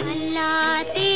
अल्लाह तेरे